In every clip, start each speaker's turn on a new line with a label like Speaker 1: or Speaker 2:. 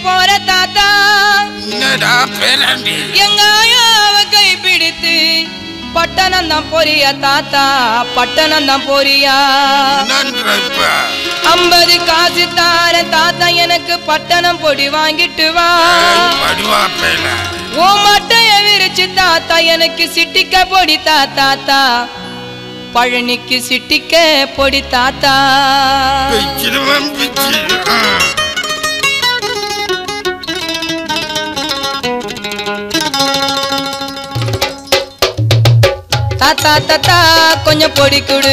Speaker 1: போற தாத்தா. எங்க ஆயாவ கை பிடித்து பட்டணம் தான் போறியா தாத்தா பட்டணம் தான் போறியா? ஐம்பது காசு தார தாத்தா எனக்கு பட்டணம் பொடி வாங்கிட்டு வா. ஓ மட்டைய விரிச்சு தாத்தா எனக்கு சிட்டிக்க பொடி தாத்தா. பழனிக்கு சிட்டிக்க பொடி தாத்தா. தாத்தா தாத்தா கொஞ்சம் பொடி கொடு.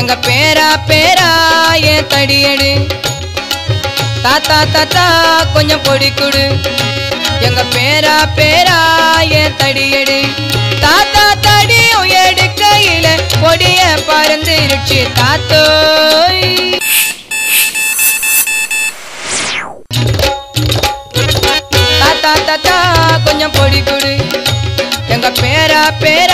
Speaker 1: எங்க பேரா பேரா ஏன் தடியடு தாத்தா தாத்தா கொஞ்சம் பொடி கொடு. எங்க பேரா பேரா ஏன் தடியடு தாத்தா தடியும் எடுக்கையில பொடிய பறந்துருச்சு தாத்தோய். தாத்தா தாத்தா கொஞ்சம் பொடி கொடு. எங்க பேரா பேரா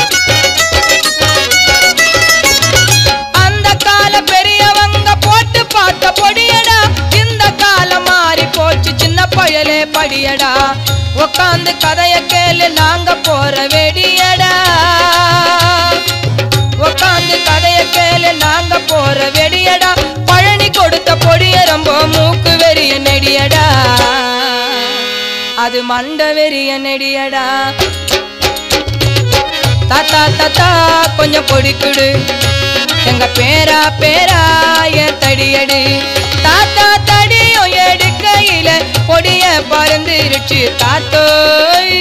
Speaker 1: படியடா உக்காந்து கதைய கேளு நாங்க போற வெடியடா. உக்காந்து கதைய கேளு நாங்க போற வெடியடா. பழனி கொடுத்த பொடிய ரொம்ப மூக்கு வெறிய நெடியடா. அது மண்ட வெறிய நெடியடா. தாத்தா தாத்தா கொஞ்சம் பொடிக்குடு. எங்க பேரா பேரா என் தடியடு. தாத்தா தடியும் எடுக்கையில பொடிய பறந்துருச்சு தாத்தோய்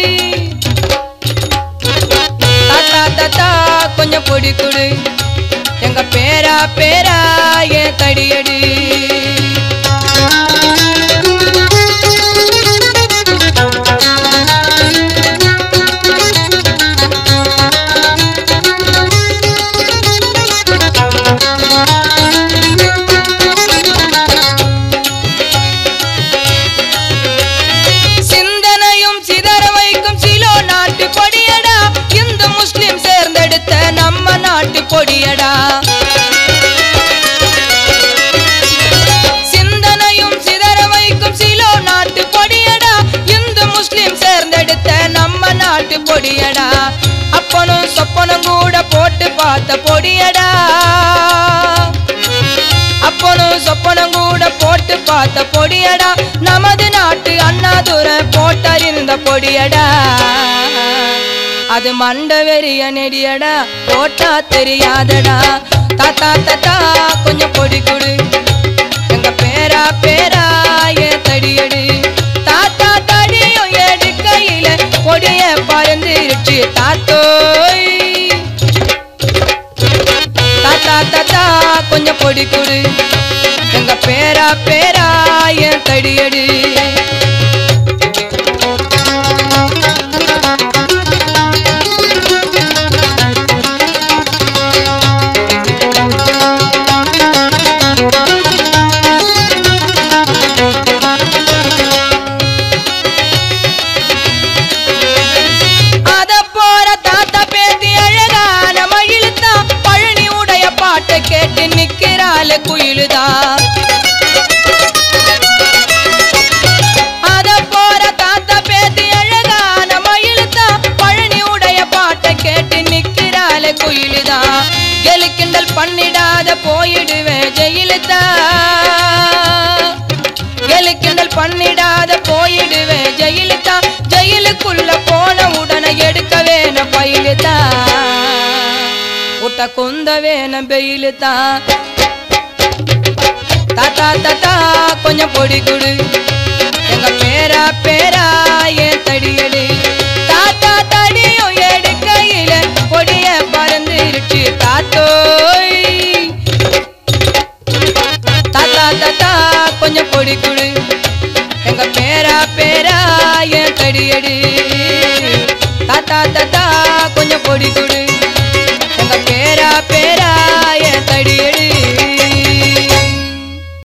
Speaker 1: தாத்தா தாத்தா கொஞ்சம் பொடி கொடு. எங்க பேரா பேரா என் தடியடி. கொடியடா. சிந்தனையும் சிதற வைக்கும் சிலோ நாட்டு பொடியடா இந்து முஸ்லிம் சேர்ந்தெடுத்த நம்ம நாட்டு பொடியடா அப்பனும் சொப்பனும் கூட போட்டு பார்த்த பொடியடா. அப்பனும் சொப்பனும் கூட போட்டு பார்த்த பொடியடா. நமது நாட்டு அண்ணாதுரை போட்டறிந்த பொடியடா. அது மண்டவெறிய நெடியடா போட்டா தெரியாதடா. தாத்தா தாத்தா கொஞ்சம் பொடி கொடு. எங்க பேரா பேரா ஏன் தடியடு. தாத்தா தடியும் எடுக்கையில பொடிய பறந்துருச்சு தாத்தோய். தாத்தா தாத்தா கொஞ்சம் பொடி கொடு. எங்க பேரா பேரா என் தடியடு. நிக்கிறாள் குயிலுதா கெலுக்கிண்டல் பண்ணிடாத போயிடுவேன் ஜெயிலுதா? கெலுக்கிண்டல் பண்ணிடாத போயிடுவேன் ஜெயிலுதா? ஜெயிலுக்குள்ள போன உடனே எடுக்க வேண பயிலுதா? உட்ட கொந்த வேண பெயிலுதா தாத்தா தாத்தா கொஞ்சம் பொடி கொடு. எங்க பேரா பேரா ஏன் தடியடி? தாத்தா தடியும் வெடியடி